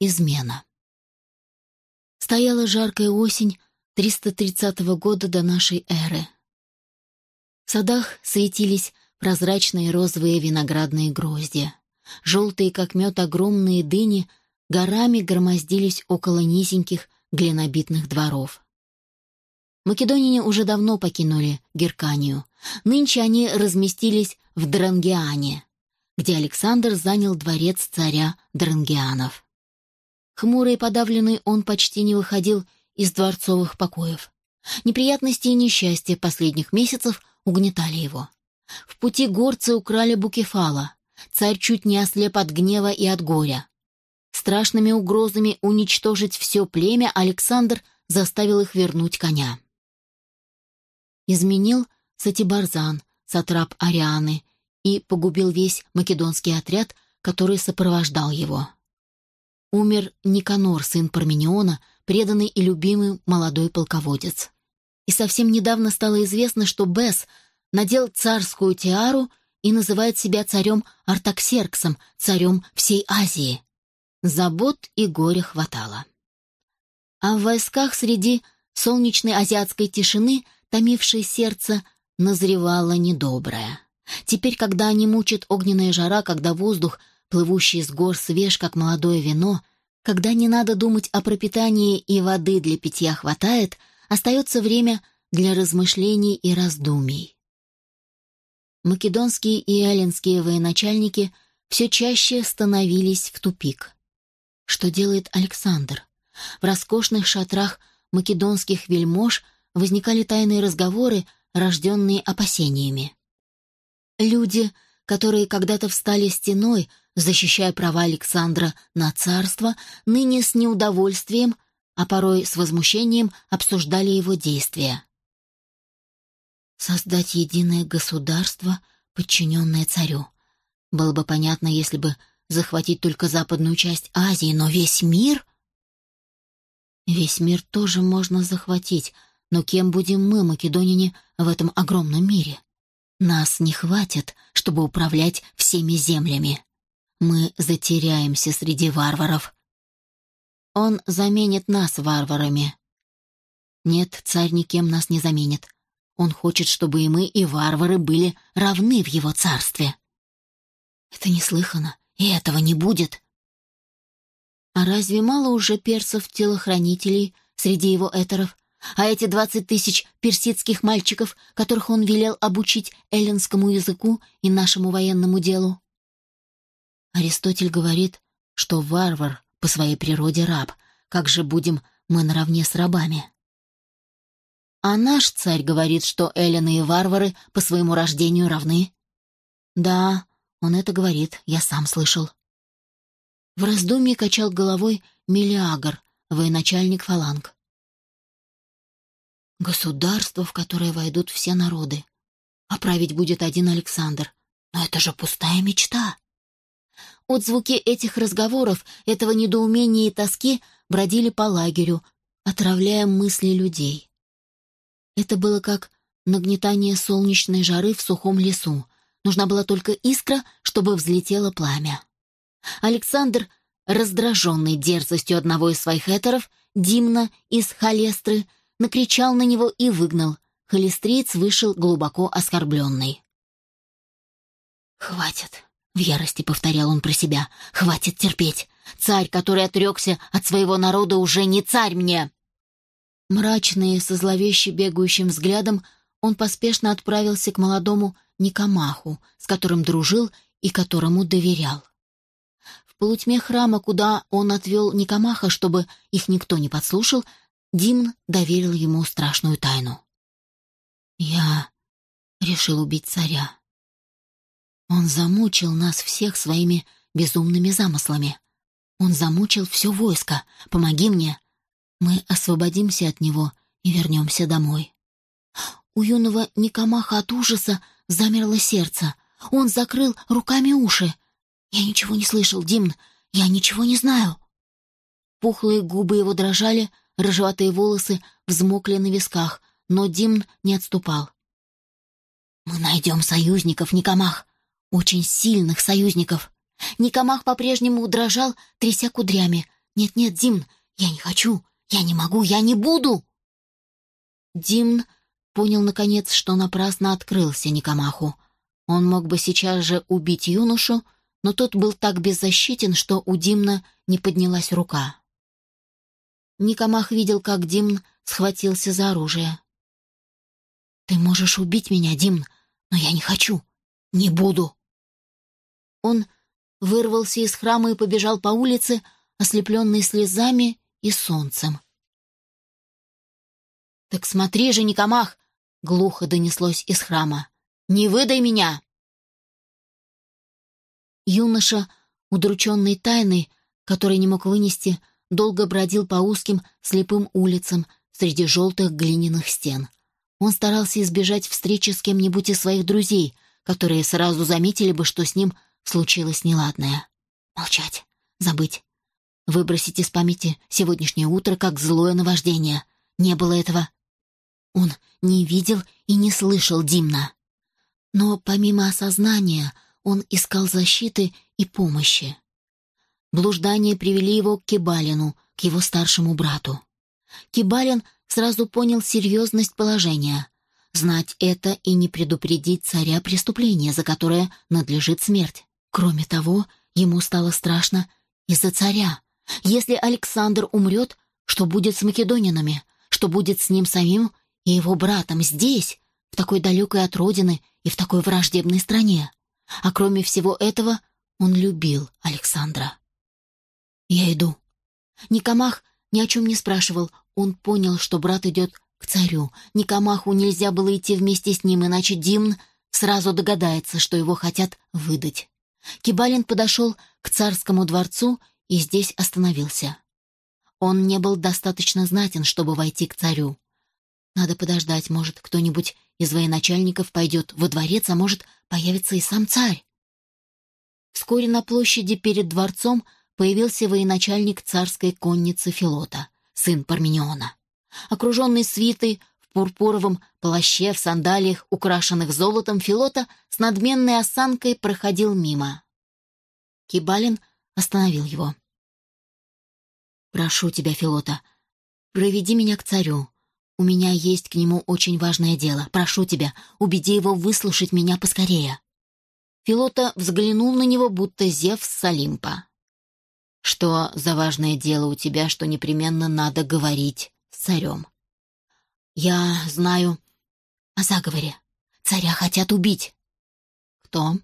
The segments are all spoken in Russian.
измена. Стояла жаркая осень 330 года до нашей эры. В садах светились прозрачные розовые виноградные грозди. Желтые, как мед, огромные дыни горами громоздились около низеньких глинобитных дворов. Македонине уже давно покинули Герканию. Нынче они разместились в Дрангиане, где Александр занял дворец царя Дрангианов. Хмурый и подавленный он почти не выходил из дворцовых покоев. Неприятности и несчастья последних месяцев угнетали его. В пути горцы украли Букефала. Царь чуть не ослеп от гнева и от горя. Страшными угрозами уничтожить все племя Александр заставил их вернуть коня. Изменил Сатибарзан, сатрап Арианы, и погубил весь македонский отряд, который сопровождал его. Умер Никанор, сын Пармениона, преданный и любимый молодой полководец. И совсем недавно стало известно, что Бес надел царскую тиару и называет себя царем Артаксерксом, царем всей Азии. Забот и горя хватало. А в войсках среди солнечной азиатской тишины, томившей сердце, назревало недоброе. Теперь, когда они мучат огненная жара, когда воздух, плывущий с гор, свеж, как молодое вино, когда не надо думать о пропитании и воды для питья хватает, остается время для размышлений и раздумий. Македонские и эллинские военачальники все чаще становились в тупик. Что делает Александр? В роскошных шатрах македонских вельмож возникали тайные разговоры, рожденные опасениями. Люди, которые когда-то встали стеной, защищая права Александра на царство, ныне с неудовольствием, а порой с возмущением обсуждали его действия. Создать единое государство, подчиненное царю. Было бы понятно, если бы захватить только западную часть Азии, но весь мир... Весь мир тоже можно захватить, но кем будем мы, македонине, в этом огромном мире? Нас не хватит, чтобы управлять всеми землями. Мы затеряемся среди варваров. Он заменит нас варварами. Нет, царь никем нас не заменит. Он хочет, чтобы и мы, и варвары были равны в его царстве. Это неслыханно, и этого не будет. А разве мало уже персов-телохранителей среди его этеров, а эти двадцать тысяч персидских мальчиков, которых он велел обучить эллинскому языку и нашему военному делу? Аристотель говорит, что варвар по своей природе раб. Как же будем мы наравне с рабами? А наш царь говорит, что эллины и варвары по своему рождению равны. Да, он это говорит, я сам слышал. В раздумье качал головой Мелиагр, военачальник фаланг. Государство, в которое войдут все народы. А править будет один Александр. Но это же пустая мечта. Отзвуки этих разговоров, этого недоумения и тоски бродили по лагерю, отравляя мысли людей. Это было как нагнетание солнечной жары в сухом лесу. Нужна была только искра, чтобы взлетело пламя. Александр, раздраженный дерзостью одного из своих этеров, Димна из Халестры, накричал на него и выгнал. Холестриец вышел глубоко оскорбленный. «Хватит!» — в ярости повторял он про себя. «Хватит терпеть! Царь, который отрекся от своего народа, уже не царь мне!» Мрачный, со зловеще бегающим взглядом, он поспешно отправился к молодому Никомаху, с которым дружил и которому доверял. В полутьме храма, куда он отвел Никомаха, чтобы их никто не подслушал, Димн доверил ему страшную тайну. «Я решил убить царя. Он замучил нас всех своими безумными замыслами. Он замучил все войско. Помоги мне. Мы освободимся от него и вернемся домой». У юного Никомаха от ужаса замерло сердце. Он закрыл руками уши. «Я ничего не слышал, Димн. Я ничего не знаю». Пухлые губы его дрожали, рыжеватые волосы взмокли на висках, но Димн не отступал. «Мы найдем союзников, Никомах, очень сильных союзников». Никомах по-прежнему дрожал, тряся кудрями. «Нет-нет, Димн, я не хочу, я не могу, я не буду!» Димн понял, наконец, что напрасно открылся Никомаху. Он мог бы сейчас же убить юношу, но тот был так беззащитен, что у Димна не поднялась рука. Никомах видел, как Димн схватился за оружие. «Ты можешь убить меня, Димн, но я не хочу, не буду!» Он вырвался из храма и побежал по улице, ослепленный слезами и солнцем. «Так смотри же, Никомах!» — глухо донеслось из храма. «Не выдай меня!» Юноша, удрученный тайной, который не мог вынести, долго бродил по узким слепым улицам среди желтых глиняных стен. Он старался избежать встречи с кем-нибудь из своих друзей, которые сразу заметили бы, что с ним случилось неладное. Молчать, забыть, выбросить из памяти сегодняшнее утро как злое наваждение. Не было этого. Он не видел и не слышал Димна. Но помимо осознания он искал защиты и помощи. Блуждания привели его к Кибалину, к его старшему брату. Кибалин сразу понял серьезность положения. Знать это и не предупредить царя преступления, за которое надлежит смерть. Кроме того, ему стало страшно из-за царя. Если Александр умрет, что будет с македонинами? Что будет с ним самим и его братом здесь, в такой далекой от родины и в такой враждебной стране? А кроме всего этого, он любил Александра. «Я иду». Никомах ни о чем не спрашивал. Он понял, что брат идет к царю. Никомаху нельзя было идти вместе с ним, иначе Димн сразу догадается, что его хотят выдать. Кибалин подошел к царскому дворцу и здесь остановился. Он не был достаточно знатен, чтобы войти к царю. Надо подождать, может, кто-нибудь из военачальников пойдет во дворец, а может, появится и сам царь. Вскоре на площади перед дворцом появился военачальник царской конницы Филота, сын Пармениона. Окруженный свитой, пурпуровом плаще, в сандалиях, украшенных золотом, Филота с надменной осанкой проходил мимо. Кибалин остановил его. «Прошу тебя, Филота, проведи меня к царю. У меня есть к нему очень важное дело. Прошу тебя, убеди его выслушать меня поскорее». Филота взглянул на него, будто Зевс с Олимпа. «Что за важное дело у тебя, что непременно надо говорить с царем?» «Я знаю о заговоре. Царя хотят убить». «Кто?»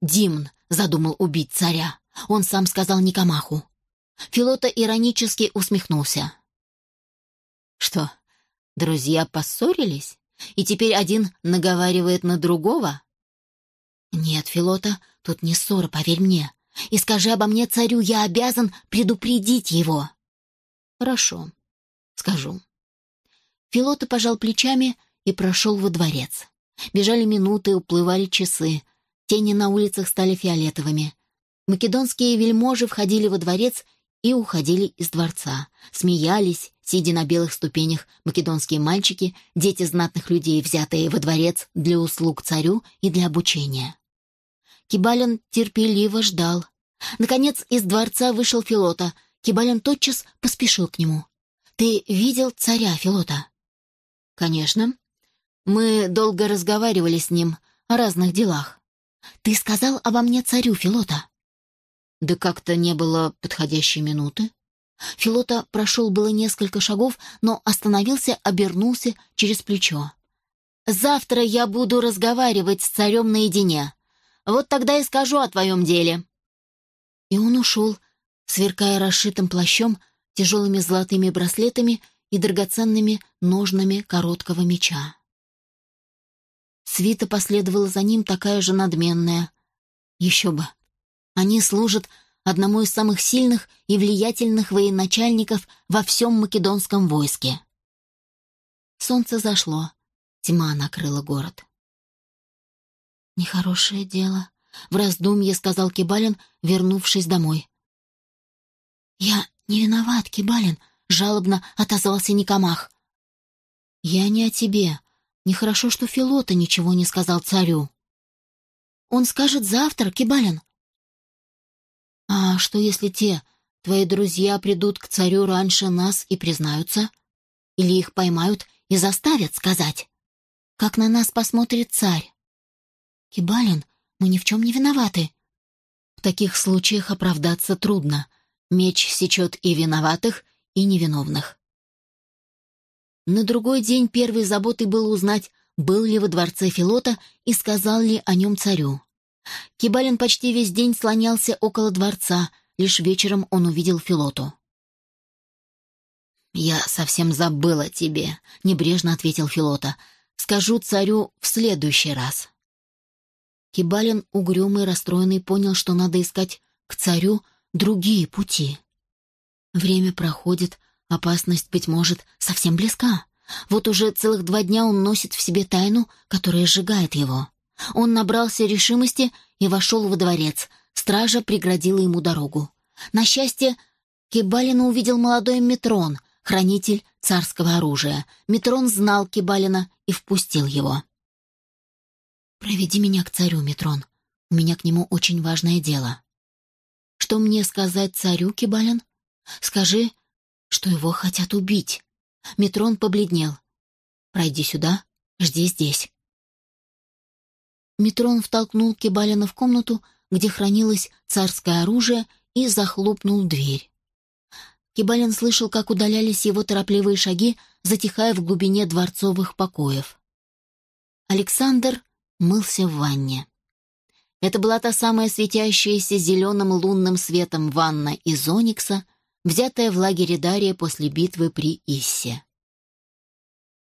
«Димн задумал убить царя. Он сам сказал Никомаху». Филота иронически усмехнулся. «Что, друзья поссорились? И теперь один наговаривает на другого?» «Нет, Филота, тут не ссора, поверь мне. И скажи обо мне царю, я обязан предупредить его». «Хорошо, скажу». Филота пожал плечами и прошел во дворец. Бежали минуты, уплывали часы. Тени на улицах стали фиолетовыми. Македонские вельможи входили во дворец и уходили из дворца. Смеялись, сидя на белых ступенях, македонские мальчики, дети знатных людей, взятые во дворец для услуг царю и для обучения. Кибалин терпеливо ждал. Наконец из дворца вышел Филота. Кибалин тотчас поспешил к нему. «Ты видел царя, Филота?» «Конечно. Мы долго разговаривали с ним о разных делах. Ты сказал обо мне царю, Филота?» «Да как-то не было подходящей минуты». Филота прошел было несколько шагов, но остановился, обернулся через плечо. «Завтра я буду разговаривать с царем наедине. Вот тогда и скажу о твоем деле». И он ушел, сверкая расшитым плащом, тяжелыми золотыми браслетами и драгоценными ножнами короткого меча. Свита последовала за ним такая же надменная. Еще бы. Они служат одному из самых сильных и влиятельных военачальников во всем македонском войске. Солнце зашло, тьма накрыла город. «Нехорошее дело», — в раздумье сказал Кибалин, вернувшись домой. «Я не виноват, Кибалин», — жалобно отозвался Никомах. «Я не о тебе. Нехорошо, что Филота ничего не сказал царю». «Он скажет завтра, Кибалин». «А что, если те твои друзья придут к царю раньше нас и признаются? Или их поймают и заставят сказать? Как на нас посмотрит царь? Кибалин, мы ни в чем не виноваты. В таких случаях оправдаться трудно. Меч сечет и виноватых, и невиновных. На другой день первой заботой было узнать, был ли во дворце Филота и сказал ли о нем царю. Кибалин почти весь день слонялся около дворца, лишь вечером он увидел Филоту. «Я совсем забыла тебе», — небрежно ответил Филота. «Скажу царю в следующий раз». Кибалин, угрюмый, расстроенный, понял, что надо искать к царю другие пути. Время проходит, опасность, быть может, совсем близка. Вот уже целых два дня он носит в себе тайну, которая сжигает его. Он набрался решимости и вошел во дворец. Стража преградила ему дорогу. На счастье, Кибалина увидел молодой Метрон, хранитель царского оружия. Метрон знал Кибалина и впустил его. «Проведи меня к царю, Метрон. У меня к нему очень важное дело». «Что мне сказать царю, Кибалин? Скажи, что его хотят убить». Метрон побледнел. «Пройди сюда, жди здесь». Метрон втолкнул Кибалина в комнату, где хранилось царское оружие, и захлопнул дверь. Кибалин слышал, как удалялись его торопливые шаги, затихая в глубине дворцовых покоев. Александр мылся в ванне. Это была та самая светящаяся зеленым лунным светом ванна из оникса, взятая в лагере Дария после битвы при Иссе.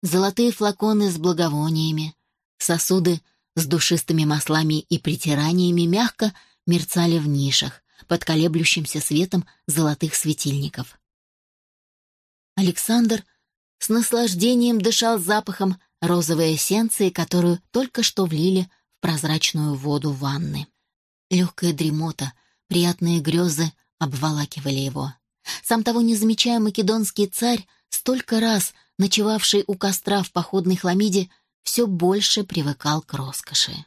Золотые флаконы с благовониями, сосуды с душистыми маслами и притираниями мягко мерцали в нишах, под колеблющимся светом золотых светильников. Александр с наслаждением дышал запахом розовой эссенции, которую только что влили в прозрачную воду ванны. Легкая дремота, приятные грезы обволакивали его. Сам того не замечая, македонский царь, столько раз ночевавший у костра в походной хламиде, все больше привыкал к роскоши.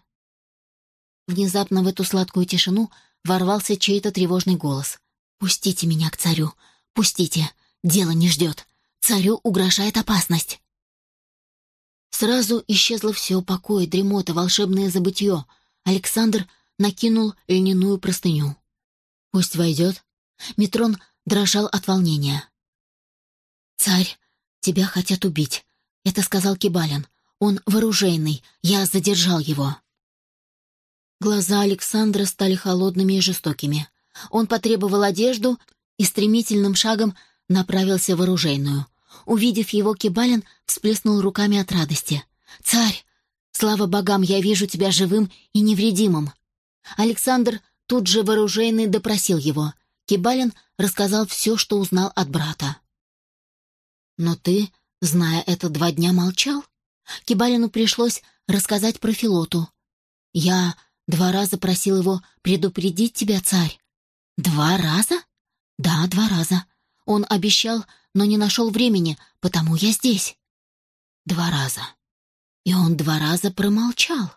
Внезапно в эту сладкую тишину ворвался чей-то тревожный голос. «Пустите меня к царю! Пустите! Дело не ждет! Царю угрожает опасность!» Сразу исчезло все, покой, дремота, волшебное забытье. Александр накинул льняную простыню. «Пусть войдет». Метрон дрожал от волнения. «Царь, тебя хотят убить», — это сказал Кибалин. «Он вооруженный, я задержал его». Глаза Александра стали холодными и жестокими. Он потребовал одежду и стремительным шагом направился в оружейную. Увидев его, Кибалин всплеснул руками от радости. «Царь! Слава богам, я вижу тебя живым и невредимым!» Александр тут же вооруженный допросил его. Кибалин рассказал все, что узнал от брата. «Но ты, зная это, два дня молчал?» Кибалину пришлось рассказать про Филоту. «Я Два раза просил его предупредить тебя, царь. Два раза? Да, два раза. Он обещал, но не нашел времени, потому я здесь. Два раза. И он два раза промолчал.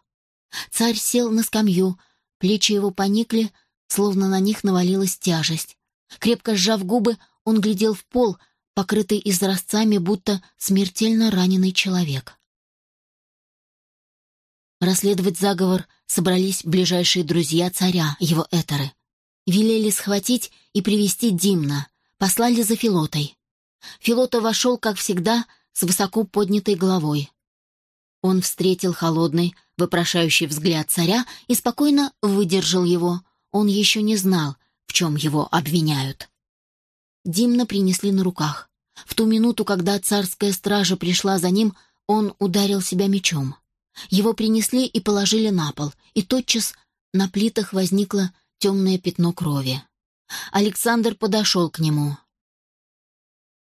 Царь сел на скамью, плечи его поникли, словно на них навалилась тяжесть. Крепко сжав губы, он глядел в пол, покрытый изразцами, будто смертельно раненый человек. Расследовать заговор собрались ближайшие друзья царя, его этеры. Велели схватить и привести Димна, послали за Филотой. Филота вошел, как всегда, с высоко поднятой головой. Он встретил холодный, вопрошающий взгляд царя и спокойно выдержал его. Он еще не знал, в чем его обвиняют. Димна принесли на руках. В ту минуту, когда царская стража пришла за ним, он ударил себя мечом. Его принесли и положили на пол, и тотчас на плитах возникло темное пятно крови. Александр подошел к нему.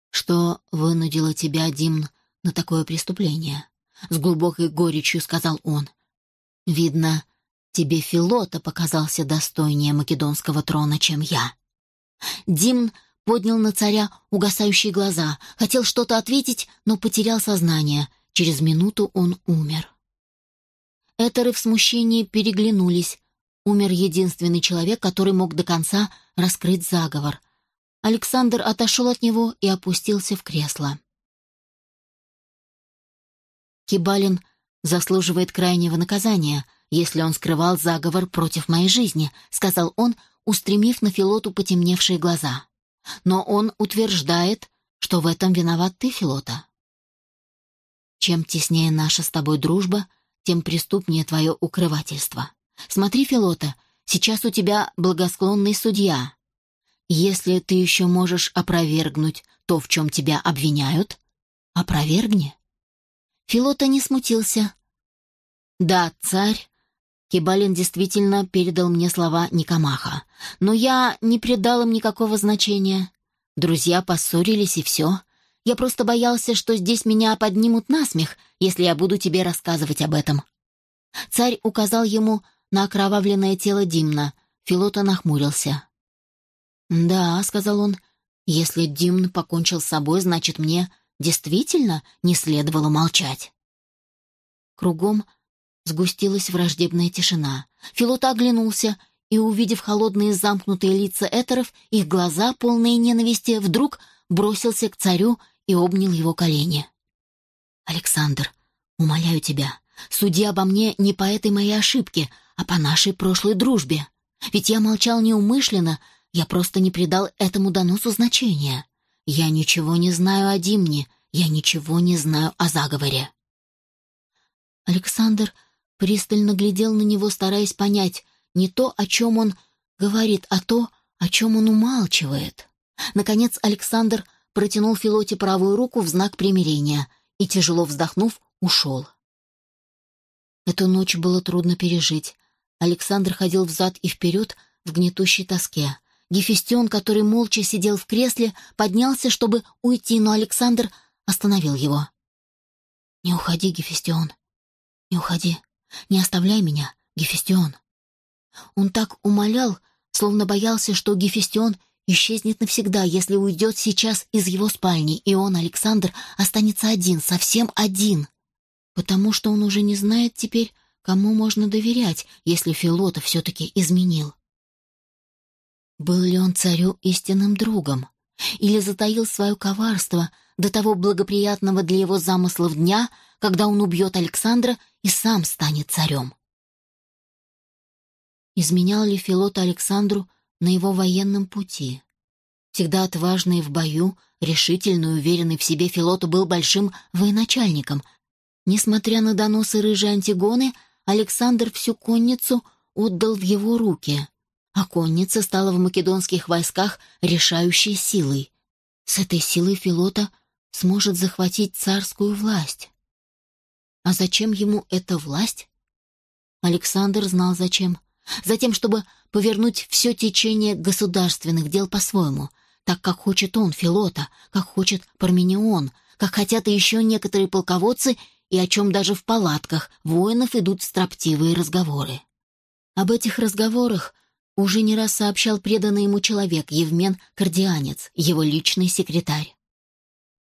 «Что вынудило тебя, Димн, на такое преступление?» С глубокой горечью сказал он. «Видно, тебе Филота показался достойнее македонского трона, чем я». Димн поднял на царя угасающие глаза, хотел что-то ответить, но потерял сознание. Через минуту он умер. Этеры в смущении переглянулись. Умер единственный человек, который мог до конца раскрыть заговор. Александр отошел от него и опустился в кресло. Кибалин заслуживает крайнего наказания, если он скрывал заговор против моей жизни, сказал он, устремив на Филоту потемневшие глаза. Но он утверждает, что в этом виноват ты, Филота. Чем теснее наша с тобой дружба, тем преступнее твое укрывательство. Смотри, Филота, сейчас у тебя благосклонный судья. Если ты еще можешь опровергнуть то, в чем тебя обвиняют, опровергни. Филота не смутился. Да, царь, Кибалин действительно передал мне слова Никомаха, но я не придал им никакого значения. Друзья поссорились и все. Я просто боялся, что здесь меня поднимут на смех, если я буду тебе рассказывать об этом. Царь указал ему на окровавленное тело Димна. Филота нахмурился. «Да», — сказал он, — «если Димн покончил с собой, значит, мне действительно не следовало молчать». Кругом сгустилась враждебная тишина. Филота оглянулся и, увидев холодные замкнутые лица этеров, их глаза, полные ненависти, вдруг бросился к царю и обнял его колени. «Александр, умоляю тебя, суди обо мне не по этой моей ошибке, а по нашей прошлой дружбе. Ведь я молчал неумышленно, я просто не придал этому доносу значения. Я ничего не знаю о Димне, я ничего не знаю о заговоре». Александр пристально глядел на него, стараясь понять не то, о чем он говорит, а то, о чем он умалчивает. Наконец Александр протянул Филоте правую руку в знак примирения и, тяжело вздохнув, ушел. Эту ночь было трудно пережить. Александр ходил взад и вперед в гнетущей тоске. Гефестион, который молча сидел в кресле, поднялся, чтобы уйти, но Александр остановил его. «Не уходи, Гефестион, не уходи. Не оставляй меня, Гефестион. Он так умолял, словно боялся, что Гефестион исчезнет навсегда, если уйдет сейчас из его спальни, и он, Александр, останется один, совсем один. Потому что он уже не знает теперь, кому можно доверять, если Филота все-таки изменил. Был ли он царю истинным другом? Или затаил свое коварство до того благоприятного для его замыслов дня, когда он убьет Александра и сам станет царем. Изменял ли Филот Александру на его военном пути? Всегда отважный в бою, решительный, уверенный в себе Филоту был большим военачальником. Несмотря на доносы рыжей Антигоны, Александр всю конницу отдал в его руки, а конница стала в македонских войсках решающей силой. С этой силой Филота сможет захватить царскую власть. А зачем ему эта власть? Александр знал зачем. Затем, чтобы повернуть все течение государственных дел по-своему, так как хочет он, Филота, как хочет Парменион, как хотят и еще некоторые полководцы, и о чем даже в палатках воинов идут строптивые разговоры. Об этих разговорах уже не раз сообщал преданный ему человек, Евмен Кардианец, его личный секретарь.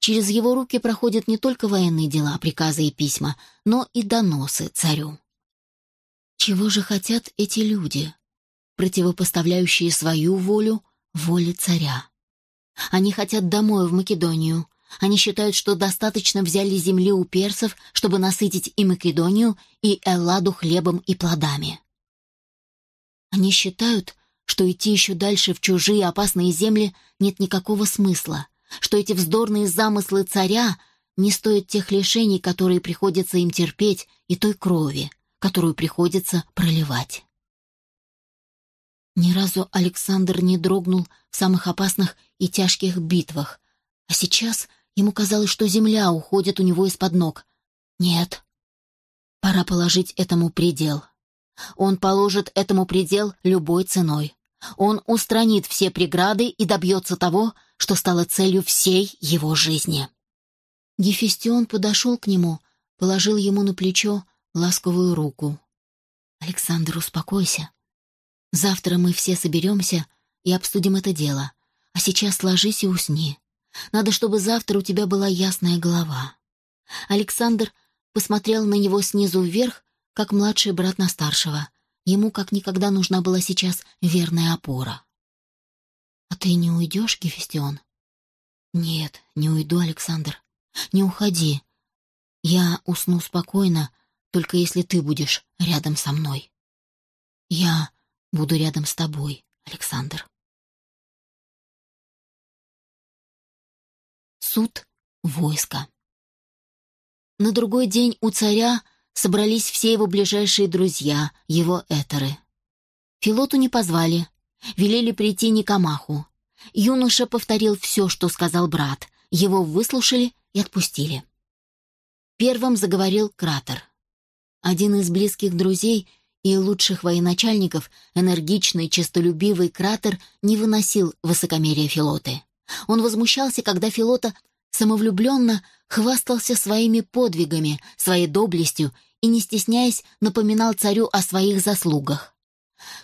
Через его руки проходят не только военные дела, приказы и письма, но и доносы царю. Чего же хотят эти люди, противопоставляющие свою волю воле царя? Они хотят домой, в Македонию. Они считают, что достаточно взяли земли у персов, чтобы насытить и Македонию, и Элладу хлебом и плодами. Они считают, что идти еще дальше в чужие опасные земли нет никакого смысла, что эти вздорные замыслы царя не стоят тех лишений, которые приходится им терпеть, и той крови, которую приходится проливать. Ни разу Александр не дрогнул в самых опасных и тяжких битвах, а сейчас ему казалось, что земля уходит у него из-под ног. Нет, пора положить этому предел. Он положит этому предел любой ценой. Он устранит все преграды и добьется того, что стало целью всей его жизни. Гефестион подошел к нему, положил ему на плечо ласковую руку. «Александр, успокойся. Завтра мы все соберемся и обсудим это дело. А сейчас ложись и усни. Надо, чтобы завтра у тебя была ясная голова». Александр посмотрел на него снизу вверх, как младший брат на старшего. Ему как никогда нужна была сейчас верная опора. «А ты не уйдешь, Гефестион?» «Нет, не уйду, Александр. Не уходи. Я усну спокойно, только если ты будешь рядом со мной. Я буду рядом с тобой, Александр». Суд войска. На другой день у царя собрались все его ближайшие друзья, его этеры. Филоту не позвали, велели прийти Никомаху. Юноша повторил все, что сказал брат. Его выслушали и отпустили. Первым заговорил Кратер. Один из близких друзей и лучших военачальников, энергичный, честолюбивый Кратер, не выносил высокомерия Филоты. Он возмущался, когда Филота самовлюбленно хвастался своими подвигами, своей доблестью и, не стесняясь, напоминал царю о своих заслугах.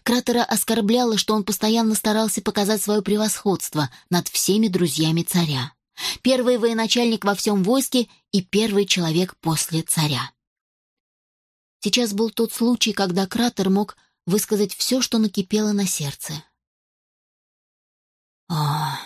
Кратера оскорбляло, что он постоянно старался показать свое превосходство над всеми друзьями царя. Первый военачальник во всем войске и первый человек после царя. Сейчас был тот случай, когда Кратер мог высказать все, что накипело на сердце. «О,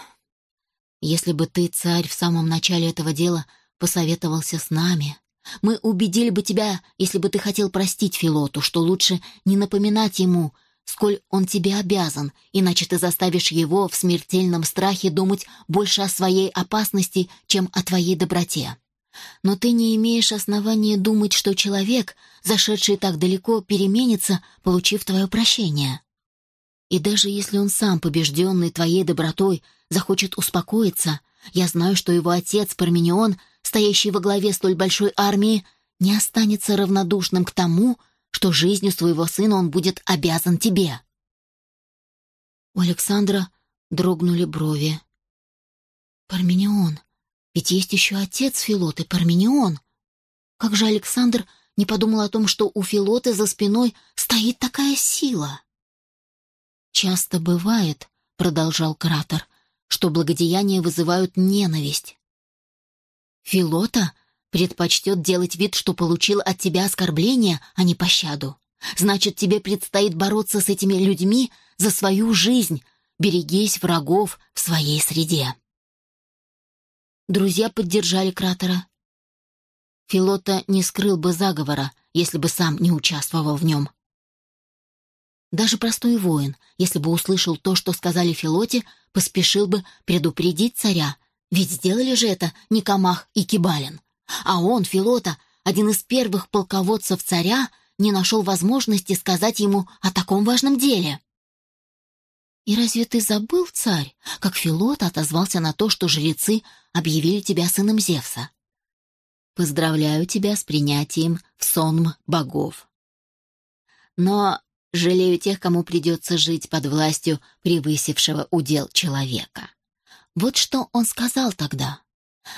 если бы ты, царь, в самом начале этого дела посоветовался с нами, мы убедили бы тебя, если бы ты хотел простить Филоту, что лучше не напоминать ему, сколь он тебе обязан, иначе ты заставишь его в смертельном страхе думать больше о своей опасности, чем о твоей доброте. Но ты не имеешь основания думать, что человек, зашедший так далеко, переменится, получив твое прощение. И даже если он сам, побежденный твоей добротой, захочет успокоиться, я знаю, что его отец Парменион, стоящий во главе столь большой армии, не останется равнодушным к тому, что жизнью своего сына он будет обязан тебе. У Александра дрогнули брови. Парменион, ведь есть еще отец Филоты, Парменион. Как же Александр не подумал о том, что у Филоты за спиной стоит такая сила? Часто бывает, продолжал Кратор, что благодеяния вызывают ненависть. Филота предпочтет делать вид, что получил от тебя оскорбление, а не пощаду. Значит, тебе предстоит бороться с этими людьми за свою жизнь. Берегись врагов в своей среде. Друзья поддержали Кратера. Филота не скрыл бы заговора, если бы сам не участвовал в нем. Даже простой воин, если бы услышал то, что сказали Филоте, поспешил бы предупредить царя, ведь сделали же это Никомах и Кибалин. А он, Филота, один из первых полководцев царя, не нашел возможности сказать ему о таком важном деле. «И разве ты забыл, царь, как Филота отозвался на то, что жрецы объявили тебя сыном Зевса? Поздравляю тебя с принятием в сонм богов. Но жалею тех, кому придется жить под властью превысившего удел человека. Вот что он сказал тогда.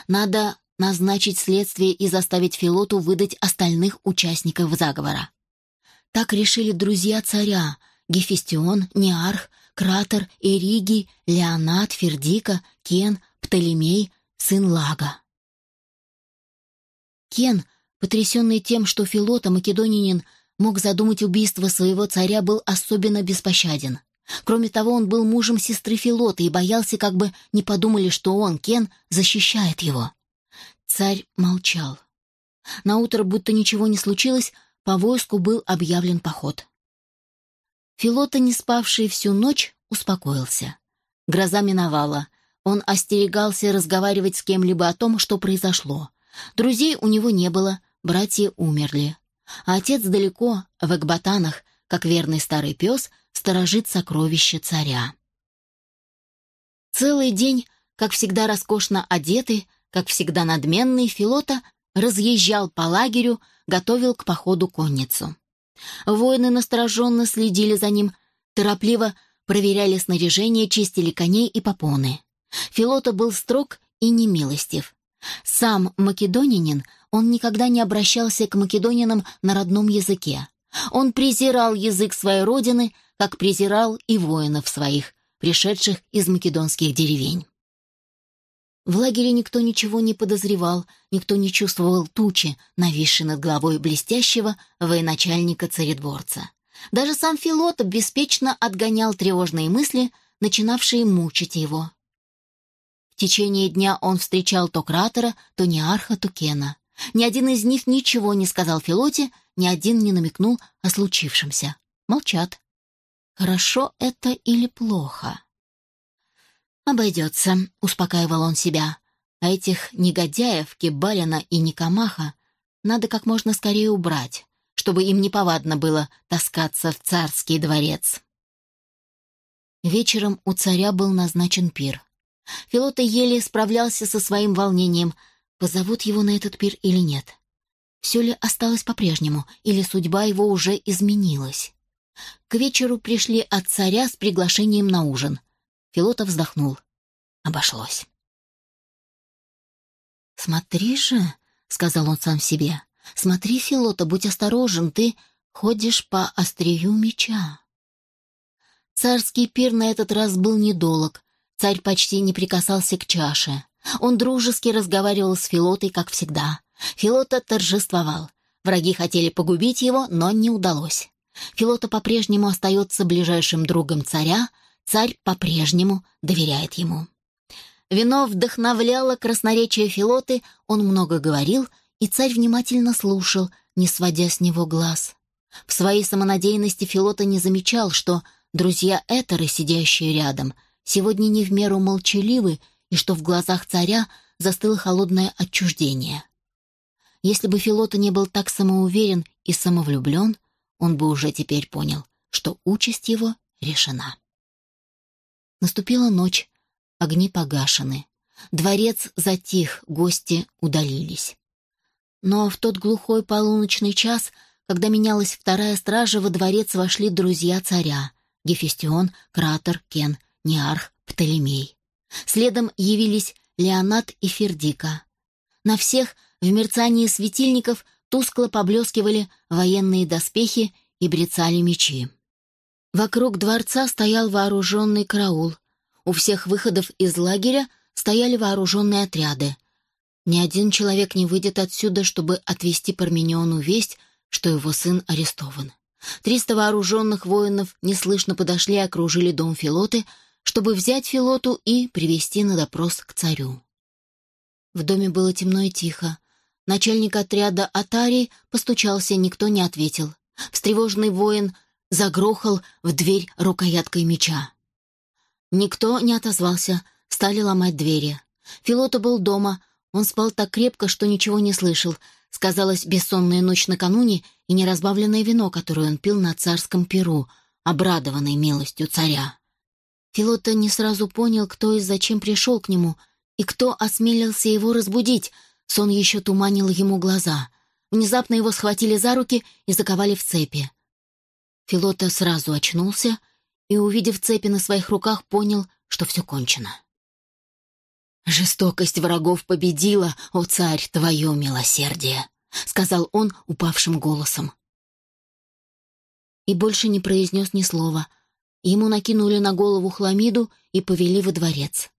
Надо назначить следствие и заставить Филоту выдать остальных участников заговора. Так решили друзья царя Гефестион, Неарх, Кратер, Эригий, Леонат, Фердика, Кен, Птолемей, сын Лага. Кен, потрясенный тем, что Филота, македонянин, мог задумать убийство своего царя, был особенно беспощаден. Кроме того, он был мужем сестры Филота и боялся, как бы не подумали, что он, Кен, защищает его. Царь молчал. Наутро, будто ничего не случилось, по войску был объявлен поход. Филота, не спавший всю ночь, успокоился. Гроза миновала. Он остерегался разговаривать с кем-либо о том, что произошло. Друзей у него не было, братья умерли. А отец далеко, в Экбатанах, как верный старый пес, сторожит сокровища царя. Целый день, как всегда роскошно одетый, как всегда надменный, Филота разъезжал по лагерю, готовил к походу конницу. Воины настороженно следили за ним, торопливо проверяли снаряжение, чистили коней и попоны. Филота был строг и немилостив. Сам македонянин, он никогда не обращался к македонинам на родном языке. Он презирал язык своей родины, как презирал и воинов своих, пришедших из македонских деревень. В лагере никто ничего не подозревал, никто не чувствовал тучи, нависшей над головой блестящего военачальника-царедворца. Даже сам Филот беспечно отгонял тревожные мысли, начинавшие мучить его. В течение дня он встречал то Кратера, то Неарха, то Кена. Ни один из них ничего не сказал Филоте, ни один не намекнул о случившемся. Молчат. Хорошо это или плохо? «Обойдется», — успокаивал он себя. «А этих негодяев, Кибалина и Никомаха, надо как можно скорее убрать, чтобы им неповадно было таскаться в царский дворец». Вечером у царя был назначен пир. Филота еле справлялся со своим волнением, позовут его на этот пир или нет. Все ли осталось по-прежнему, или судьба его уже изменилась? К вечеру пришли от царя с приглашением на ужин. Филота вздохнул. Обошлось. «Смотри же», — сказал он сам себе, — «смотри, Филота, будь осторожен, ты ходишь по острию меча». Царский пир на этот раз был недолог. Царь почти не прикасался к чаше. Он дружески разговаривал с Филотой, как всегда. Филота торжествовал. Враги хотели погубить его, но не удалось. Филота по-прежнему остается ближайшим другом царя, царь по-прежнему доверяет ему. Вино вдохновляло красноречие Филоты, он много говорил, и царь внимательно слушал, не сводя с него глаз. В своей самонадеянности Филота не замечал, что друзья Этеры, сидящие рядом, сегодня не в меру молчаливы, и что в глазах царя застыло холодное отчуждение. Если бы Филота не был так самоуверен и самовлюблен, он бы уже теперь понял, что участь его решена. Наступила ночь, огни погашены. Дворец затих, гости удалились. Но в тот глухой полуночный час, когда менялась вторая стража, во дворец вошли друзья царя — Гефестион, Кратер, Кен, Неарх, Птолемей. Следом явились Леонат и Фердика. На всех в мерцании светильников тускло поблескивали военные доспехи и брецали мечи. Вокруг дворца стоял вооруженный караул. У всех выходов из лагеря стояли вооруженные отряды. Ни один человек не выйдет отсюда, чтобы отвести Пармениону весть, что его сын арестован. Триста вооруженных воинов неслышно подошли и окружили дом Филоты, чтобы взять Филоту и привести на допрос к царю. В доме было темно и тихо. Начальник отряда Атарий постучался, никто не ответил. Встревоженный воин загрохал в дверь рукояткой меча. Никто не отозвался, стали ломать двери. Филота был дома, он спал так крепко, что ничего не слышал. Сказалась бессонная ночь накануне и неразбавленное вино, которое он пил на царском перу, обрадованный милостью царя. Филота не сразу понял, кто и зачем пришел к нему, и кто осмелился его разбудить — Сон еще туманил ему глаза. Внезапно его схватили за руки и заковали в цепи. Филота сразу очнулся и, увидев цепи на своих руках, понял, что все кончено. «Жестокость врагов победила, о царь, твое милосердие!» — сказал он упавшим голосом. И больше не произнес ни слова. Ему накинули на голову хламиду и повели во дворец.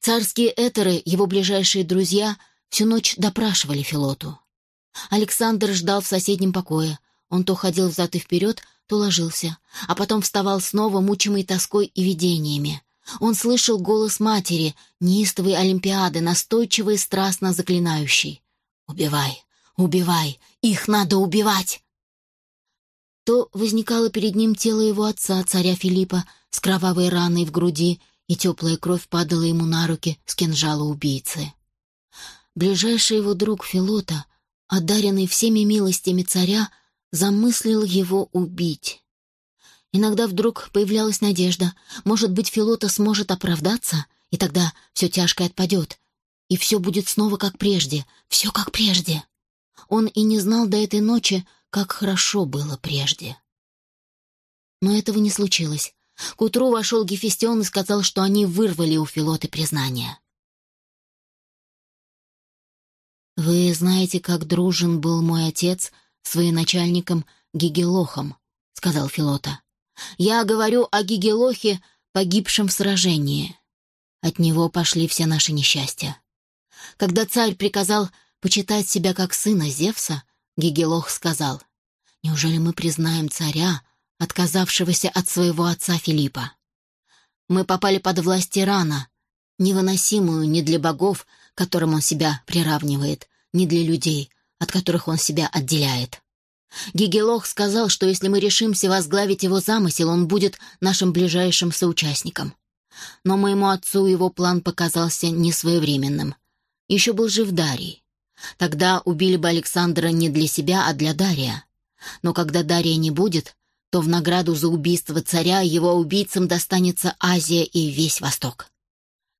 Царские этеры, его ближайшие друзья, Всю ночь допрашивали Филоту. Александр ждал в соседнем покое. Он то ходил взад и вперед, то ложился, а потом вставал снова, мучимый тоской и видениями. Он слышал голос матери, неистовой Олимпиады, настойчивый страстно заклинающий. «Убивай! Убивай! Их надо убивать!» То возникало перед ним тело его отца, царя Филиппа, с кровавой раной в груди, и теплая кровь падала ему на руки с кинжала убийцы. Ближайший его друг Филота, одаренный всеми милостями царя, замыслил его убить. Иногда вдруг появлялась надежда, может быть, Филота сможет оправдаться, и тогда все тяжкое отпадет, и все будет снова как прежде, все как прежде. Он и не знал до этой ночи, как хорошо было прежде. Но этого не случилось. К утру вошел Гефестион и сказал, что они вырвали у Филоты признание. «Вы знаете, как дружен был мой отец с военачальником Гигелохом», — сказал Филота. «Я говорю о Гигелохе, погибшем в сражении. От него пошли все наши несчастья. Когда царь приказал почитать себя как сына Зевса, Гигелох сказал, «Неужели мы признаем царя, отказавшегося от своего отца Филиппа?» Мы попали под власть тирана, невыносимую ни для богов, которым он себя приравнивает, ни для людей, от которых он себя отделяет. Гигелох сказал, что если мы решимся возглавить его замысел, он будет нашим ближайшим соучастником. Но моему отцу его план показался несвоевременным. Еще был жив Дарий. Тогда убили бы Александра не для себя, а для Дария. Но когда Дария не будет, то в награду за убийство царя его убийцам достанется Азия и весь Восток.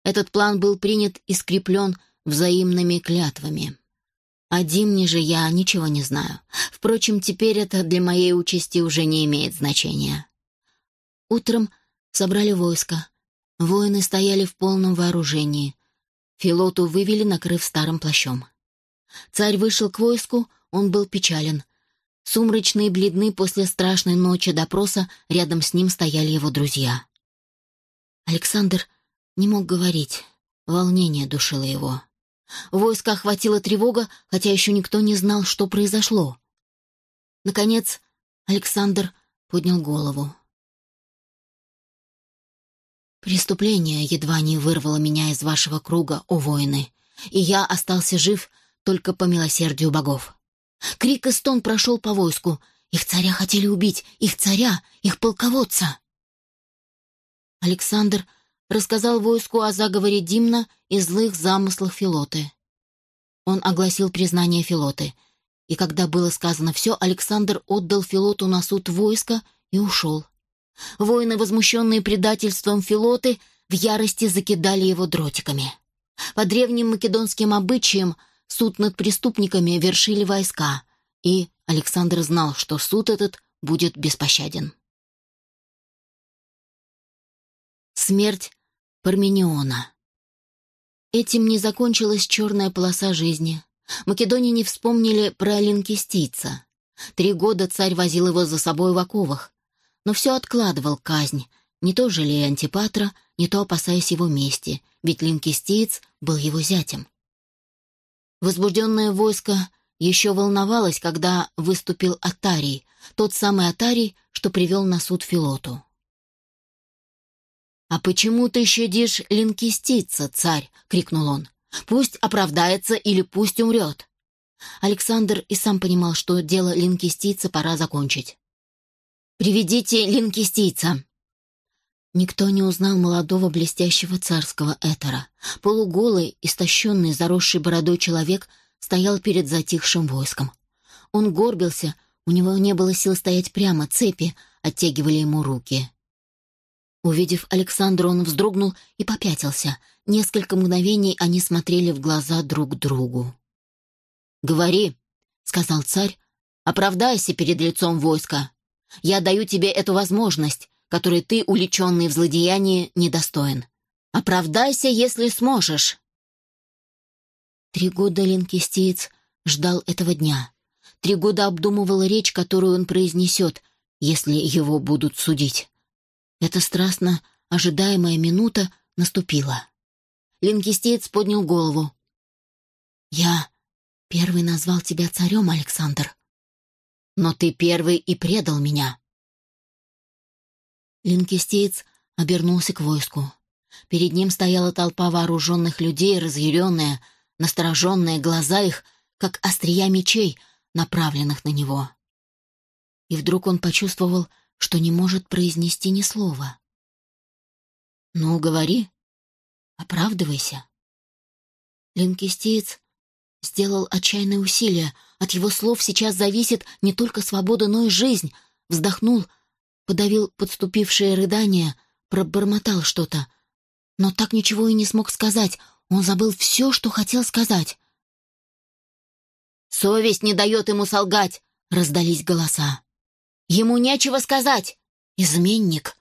Этот план был принят и скреплен взаимными клятвами. О Димне же я ничего не знаю. Впрочем, теперь это для моей участи уже не имеет значения. Утром собрали войско. Воины стояли в полном вооружении. Филоту вывели, накрыв старым плащом. Царь вышел к войску, он был печален. Сумрачные бледны после страшной ночи допроса рядом с ним стояли его друзья. Александр не мог говорить, волнение душило его. Войско охватила тревога, хотя еще никто не знал, что произошло. Наконец, Александр поднял голову. «Преступление едва не вырвало меня из вашего круга, о воины, и я остался жив только по милосердию богов. Крик и стон прошел по войску. Их царя хотели убить, их царя, их полководца!» Александр рассказал войску о заговоре Димна и злых замыслах Филоты. Он огласил признание Филоты, и когда было сказано все, Александр отдал Филоту на суд войска и ушел. Воины, возмущенные предательством Филоты, в ярости закидали его дротиками. По древним македонским обычаям суд над преступниками вершили войска, и Александр знал, что суд этот будет беспощаден. Смерть Пармениона. Этим не закончилась черная полоса жизни. Македоне не вспомнили про линкистийца. Три года царь возил его за собой в оковах, но все откладывал казнь, не то жалея Антипатра, не то опасаясь его мести, ведь линкистиец был его зятем. Возбужденное войско еще волновалось, когда выступил Атарий, тот самый Атарий, что привел на суд Филоту. «А почему ты щадишь линкистица, царь?» — крикнул он. «Пусть оправдается или пусть умрет». Александр и сам понимал, что дело линкистийца пора закончить. «Приведите линкистийца!» Никто не узнал молодого блестящего царского этера. Полуголый, истощенный, заросший бородой человек стоял перед затихшим войском. Он горбился, у него не было сил стоять прямо, цепи оттягивали ему руки. Увидев Александра, он вздрогнул и попятился. Несколько мгновений они смотрели в глаза друг другу. «Говори», — сказал царь, — «оправдайся перед лицом войска. Я даю тебе эту возможность, которой ты, уличенный в злодеянии, недостоин. Оправдайся, если сможешь». Три года линкистиец ждал этого дня. Три года обдумывал речь, которую он произнесет, если его будут судить. Эта страстно ожидаемая минута наступила. Линкистеец поднял голову. «Я первый назвал тебя царем, Александр. Но ты первый и предал меня». Линкистеец обернулся к войску. Перед ним стояла толпа вооруженных людей, разъяренная, настороженные глаза их, как острия мечей, направленных на него. И вдруг он почувствовал, что не может произнести ни слова. «Ну, говори, оправдывайся». Линкистеец сделал отчаянное усилие. От его слов сейчас зависит не только свобода, но и жизнь. Вздохнул, подавил подступившее рыдание, пробормотал что-то. Но так ничего и не смог сказать. Он забыл все, что хотел сказать. «Совесть не дает ему солгать!» — раздались голоса. Ему нечего сказать. Изменник.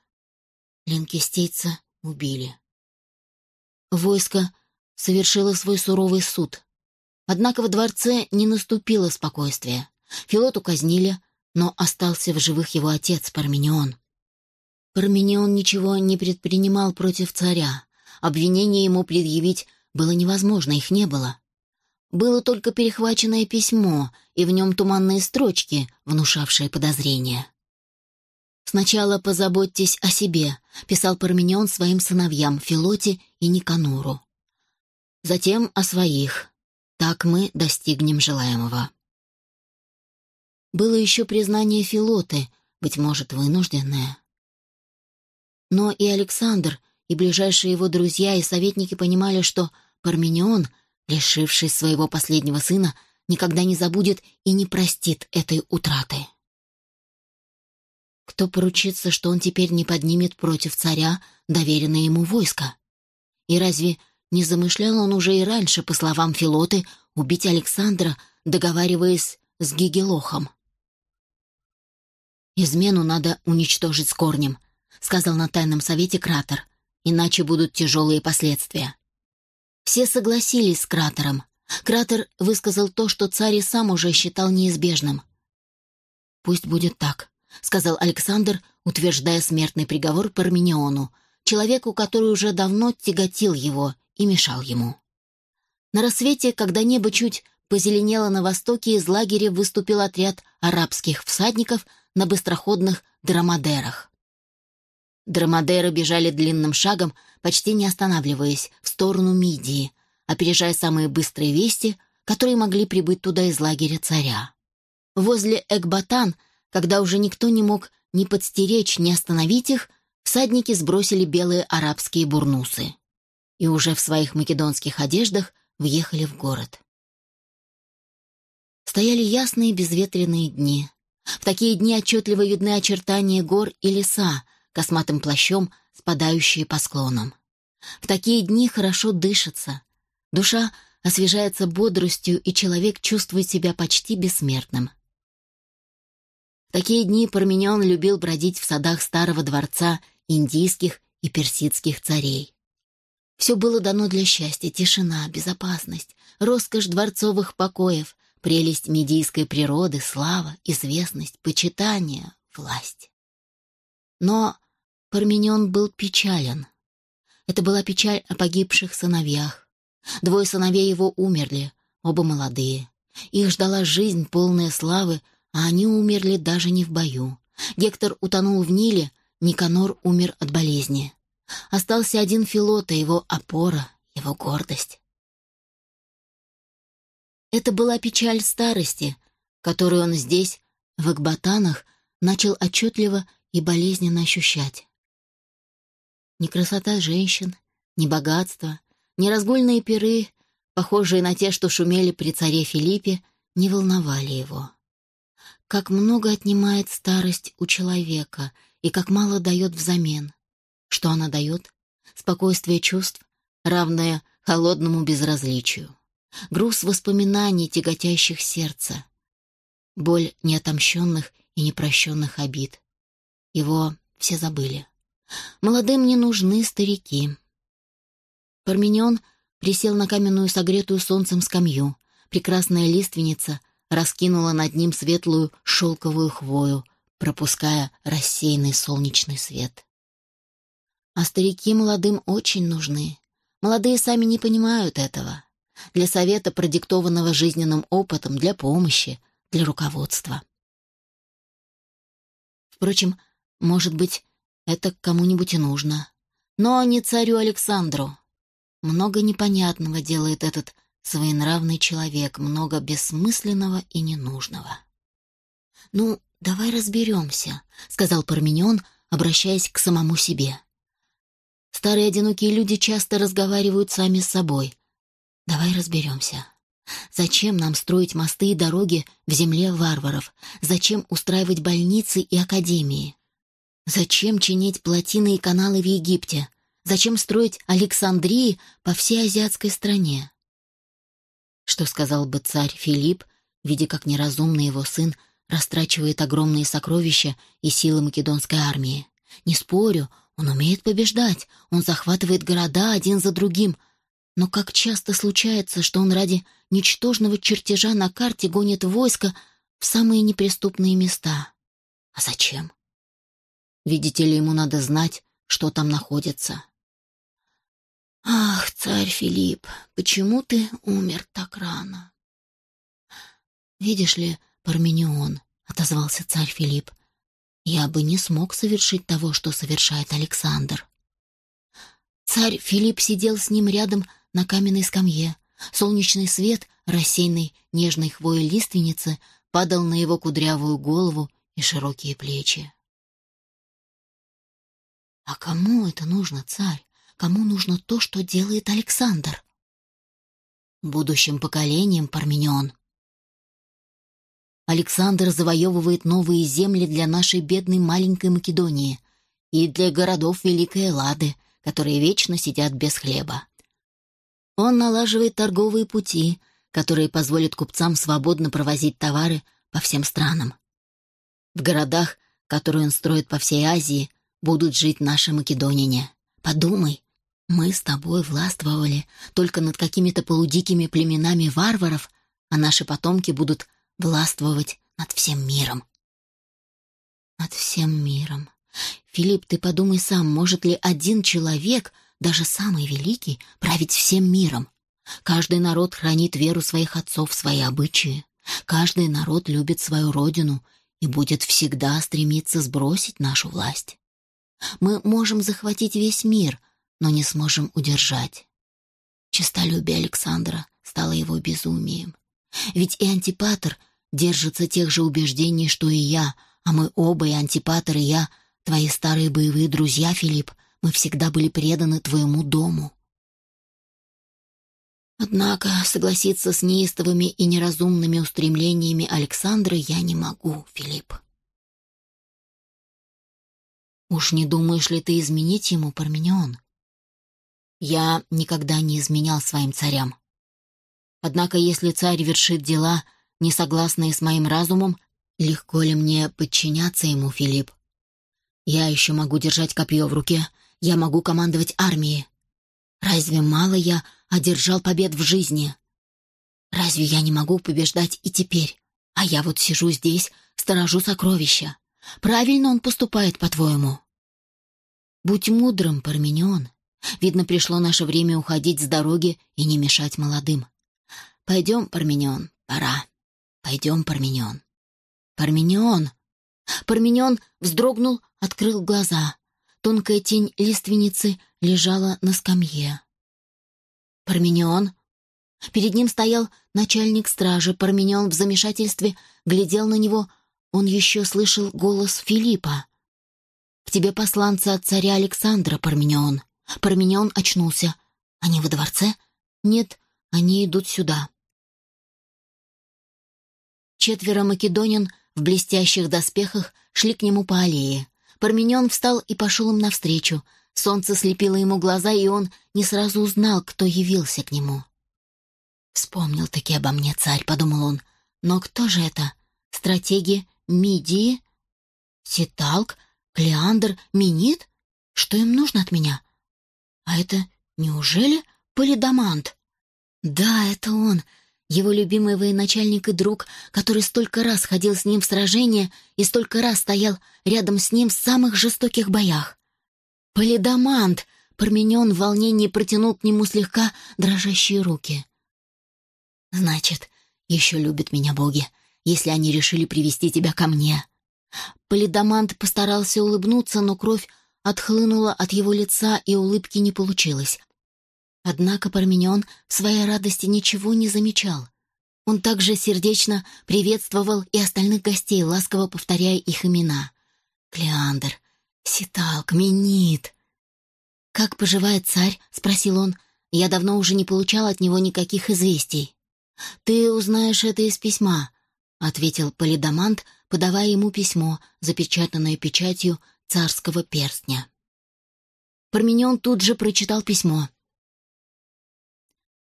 Линкистейца убили. Войско совершило свой суровый суд. Однако в дворце не наступило спокойствие. Филоту казнили, но остался в живых его отец Парменион. Парменион ничего не предпринимал против царя. Обвинения ему предъявить было невозможно, их не было. Было только перехваченное письмо, и в нем туманные строчки, внушавшие подозрения. «Сначала позаботьтесь о себе», — писал Парменион своим сыновьям Филоте и Никануру. «Затем о своих. Так мы достигнем желаемого». Было еще признание Филоты, быть может, вынужденное. Но и Александр, и ближайшие его друзья и советники понимали, что Парменион, лишившись своего последнего сына, никогда не забудет и не простит этой утраты. Кто поручится, что он теперь не поднимет против царя доверенное ему войско? И разве не замышлял он уже и раньше, по словам Филоты, убить Александра, договариваясь с Гигелохом? «Измену надо уничтожить с корнем», — сказал на тайном совете Кратер, «иначе будут тяжелые последствия». Все согласились с Кратером. Кратер высказал то, что царь и сам уже считал неизбежным. «Пусть будет так», — сказал Александр, утверждая смертный приговор Пармениону, человеку, который уже давно тяготил его и мешал ему. На рассвете, когда небо чуть позеленело на востоке, из лагеря выступил отряд арабских всадников на быстроходных драмадерах. Драмадеры бежали длинным шагом, почти не останавливаясь, в сторону Мидии, опережая самые быстрые вести, которые могли прибыть туда из лагеря царя. Возле Экбатан, когда уже никто не мог ни подстеречь, ни остановить их, всадники сбросили белые арабские бурнусы и уже в своих македонских одеждах въехали в город. Стояли ясные безветренные дни. В такие дни отчетливо видны очертания гор и леса, косматым плащом спадающие по склонам. В такие дни хорошо дышится. Душа освежается бодростью, и человек чувствует себя почти бессмертным. В такие дни Парменион любил бродить в садах старого дворца индийских и персидских царей. Все было дано для счастья, тишина, безопасность, роскошь дворцовых покоев, прелесть медийской природы, слава, известность, почитание, власть. Но Парменион был печален. Это была печаль о погибших сыновьях. Двое сыновей его умерли, оба молодые. Их ждала жизнь, полная славы, а они умерли даже не в бою. Гектор утонул в Ниле, Никанор умер от болезни. Остался один Филота, его опора, его гордость. Это была печаль старости, которую он здесь, в Экбатанах, начал отчетливо и болезненно ощущать. Ни красота женщин, ни богатство, ни разгульные пиры, похожие на те, что шумели при царе Филиппе, не волновали его. Как много отнимает старость у человека и как мало дает взамен. Что она дает? Спокойствие чувств, равное холодному безразличию груз воспоминаний, тяготящих сердце, боль неотомщенных и непрощенных обид. Его все забыли. Молодым не нужны старики. Парменион присел на каменную согретую солнцем скамью. Прекрасная лиственница раскинула над ним светлую шелковую хвою, пропуская рассеянный солнечный свет. А старики молодым очень нужны. Молодые сами не понимают этого для совета, продиктованного жизненным опытом, для помощи, для руководства. Впрочем, может быть, это кому-нибудь и нужно. Но не царю Александру. Много непонятного делает этот своенравный человек, много бессмысленного и ненужного. «Ну, давай разберемся», — сказал Парменион, обращаясь к самому себе. Старые одинокие люди часто разговаривают сами с собой, Давай разберемся. Зачем нам строить мосты и дороги в земле варваров? Зачем устраивать больницы и академии? Зачем чинить плотины и каналы в Египте? Зачем строить Александрии по всей азиатской стране? Что сказал бы царь Филипп, видя, как неразумный его сын растрачивает огромные сокровища и силы македонской армии? Не спорю, он умеет побеждать, он захватывает города один за другим — но как часто случается, что он ради ничтожного чертежа на карте гонит войско в самые неприступные места. А зачем? Видите ли, ему надо знать, что там находится. «Ах, царь Филипп, почему ты умер так рано?» «Видишь ли, Парменион», — отозвался царь Филипп, я бы не смог совершить того, что совершает Александр. Царь Филипп сидел с ним рядом на каменной скамье. Солнечный свет, рассеянный нежной хвоей лиственницы, падал на его кудрявую голову и широкие плечи. А кому это нужно, царь? Кому нужно то, что делает Александр? Будущим поколением Парменион. Александр завоевывает новые земли для нашей бедной маленькой Македонии и для городов Великой Эллады, которые вечно сидят без хлеба. Он налаживает торговые пути, которые позволят купцам свободно провозить товары по всем странам. В городах, которые он строит по всей Азии, будут жить наши македонине. Подумай, мы с тобой властвовали только над какими-то полудикими племенами варваров, а наши потомки будут властвовать над всем миром. Над всем миром. Филипп, ты подумай сам, может ли один человек, даже самый великий, править всем миром? Каждый народ хранит веру своих отцов, свои обычаи. Каждый народ любит свою родину и будет всегда стремиться сбросить нашу власть. Мы можем захватить весь мир, но не сможем удержать. Честолюбие Александра стало его безумием. Ведь и антипатр держится тех же убеждений, что и я, а мы оба, и антипатр, и я, твои старые боевые друзья, Филипп, мы всегда были преданы твоему дому. Однако согласиться с неистовыми и неразумными устремлениями Александра я не могу, Филипп. Уж не думаешь ли ты изменить ему, Парменион? Я никогда не изменял своим царям. Однако если царь вершит дела, не согласные с моим разумом, легко ли мне подчиняться ему, Филипп? Я еще могу держать копье в руке, я могу командовать армией. Разве мало я одержал побед в жизни? Разве я не могу побеждать и теперь? А я вот сижу здесь, сторожу сокровища. Правильно он поступает, по-твоему? Будь мудрым, Парменион. Видно, пришло наше время уходить с дороги и не мешать молодым. Пойдем, Парменион, пора. Пойдем, Парменион. Парменион! Парменион вздрогнул, открыл глаза. Тонкая тень лиственницы лежала на скамье. «Парменион!» Перед ним стоял начальник стражи. Парменион в замешательстве глядел на него. Он еще слышал голос Филиппа. «К тебе посланцы от царя Александра, Парменион». Парменион очнулся. «Они во дворце?» «Нет, они идут сюда». Четверо македонин в блестящих доспехах шли к нему по аллее. Парменион встал и пошел им навстречу. Солнце слепило ему глаза, и он не сразу узнал, кто явился к нему. «Вспомнил-таки обо мне царь», — подумал он. «Но кто же это? Стратеги Мидии? Ситалк? Клеандр? Минит? Что им нужно от меня? А это неужели Полидамант?» «Да, это он, его любимый военачальник и друг, который столько раз ходил с ним в сражения и столько раз стоял рядом с ним в самых жестоких боях. Полидамант, променен в волнении, протянул к нему слегка дрожащие руки. «Значит, еще любят меня боги, если они решили привести тебя ко мне». Полидамант постарался улыбнуться, но кровь отхлынула от его лица, и улыбки не получилось. Однако Парменион в своей радости ничего не замечал. Он также сердечно приветствовал и остальных гостей, ласково повторяя их имена. «Клеандр, Ситалк, Менит». «Как поживает царь?» — спросил он. «Я давно уже не получал от него никаких известий». «Ты узнаешь это из письма», — ответил Полидамант, подавая ему письмо, запечатанное печатью царского перстня. Парменион тут же прочитал письмо.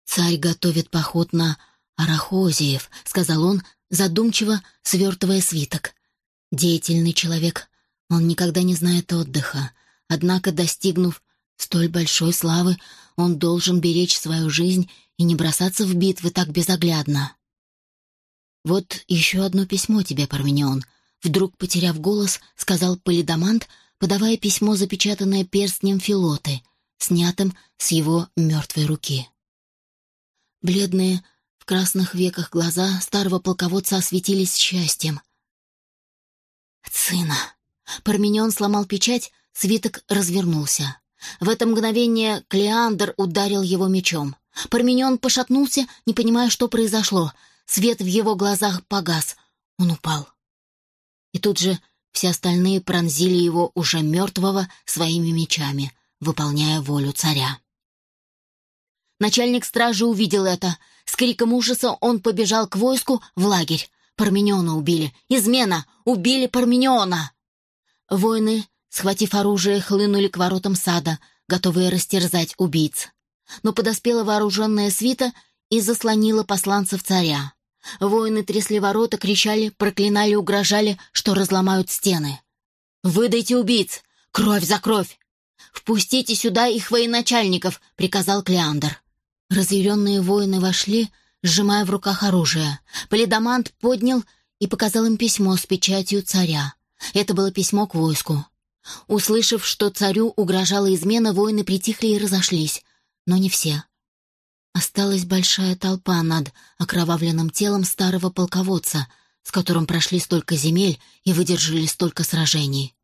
«Царь готовит поход на Арахозиев», — сказал он, задумчиво свертывая свиток. «Деятельный человек, он никогда не знает отдыха. Однако, достигнув столь большой славы, он должен беречь свою жизнь и не бросаться в битвы так безоглядно». «Вот еще одно письмо тебе, Парменион», — вдруг, потеряв голос, сказал Полидамант, подавая письмо, запечатанное перстнем Филоты, снятым с его мертвой руки. Бледные, в красных веках глаза старого полководца осветились счастьем. «От сына! Парменион сломал печать, свиток развернулся. В это мгновение Клеандр ударил его мечом. Парменион пошатнулся, не понимая, что произошло. Свет в его глазах погас. Он упал. И тут же все остальные пронзили его уже мертвого своими мечами, выполняя волю царя. Начальник стражи увидел это. С криком ужаса он побежал к войску в лагерь. Пармениона убили. Измена! Убили Пармениона! Воины, схватив оружие, хлынули к воротам сада, готовые растерзать убийц. Но подоспела вооруженная свита и заслонила посланцев царя. Воины трясли ворота, кричали, проклинали, угрожали, что разломают стены. «Выдайте убийц! Кровь за кровь! Впустите сюда их военачальников!» — приказал Клеандр. Разъяренные воины вошли, сжимая в руках оружие. Полидамант поднял и показал им письмо с печатью царя. Это было письмо к войску. Услышав, что царю угрожала измена, воины притихли и разошлись. Но не все. Осталась большая толпа над окровавленным телом старого полководца, с которым прошли столько земель и выдержали столько сражений.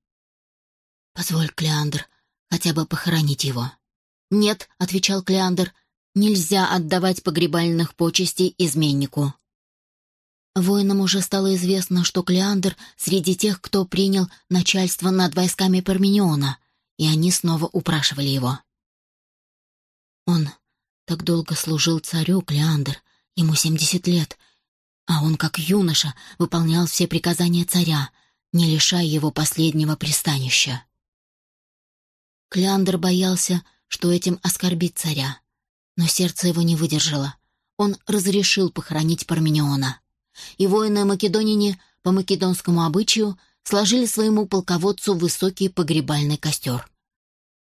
«Позволь, Клеандр, хотя бы похоронить его». «Нет», — отвечал Клеандр, — «нельзя отдавать погребальных почестей изменнику». Воинам уже стало известно, что Клеандр среди тех, кто принял начальство над войсками Пармениона, и они снова упрашивали его. Он так долго служил царю Клеандр, ему семьдесят лет, а он, как юноша, выполнял все приказания царя, не лишая его последнего пристанища. Клеандр боялся, что этим оскорбит царя, но сердце его не выдержало. Он разрешил похоронить Пармениона. И воины Македонине по македонскому обычаю сложили своему полководцу высокий погребальный костер.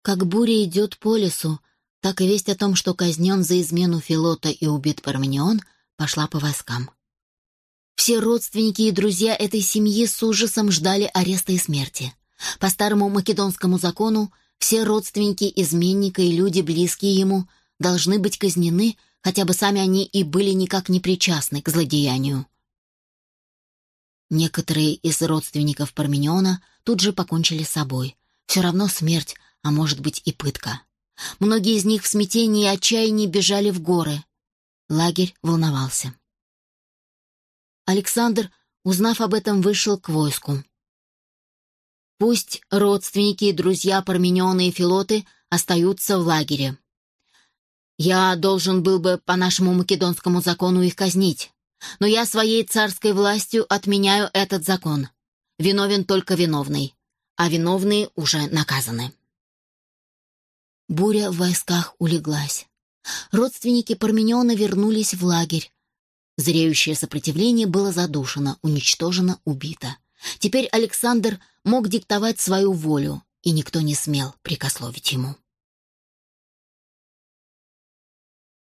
Как буря идет по лесу, так и весть о том, что казнен за измену Филота и убит Парменион, пошла по войскам. Все родственники и друзья этой семьи с ужасом ждали ареста и смерти. По старому македонскому закону все родственники изменника и люди, близкие ему, должны быть казнены, хотя бы сами они и были никак не причастны к злодеянию. Некоторые из родственников Пармениона тут же покончили с собой. Все равно смерть, а может быть и пытка. Многие из них в смятении и отчаянии бежали в горы. Лагерь волновался. Александр, узнав об этом, вышел к войску. Пусть родственники и друзья Пармениона и Филоты остаются в лагере. Я должен был бы по нашему македонскому закону их казнить, но я своей царской властью отменяю этот закон. Виновен только виновный, а виновные уже наказаны. Буря в войсках улеглась. Родственники Пармениона вернулись в лагерь. Зреющее сопротивление было задушено, уничтожено, убито. Теперь Александр мог диктовать свою волю, и никто не смел прикословить ему.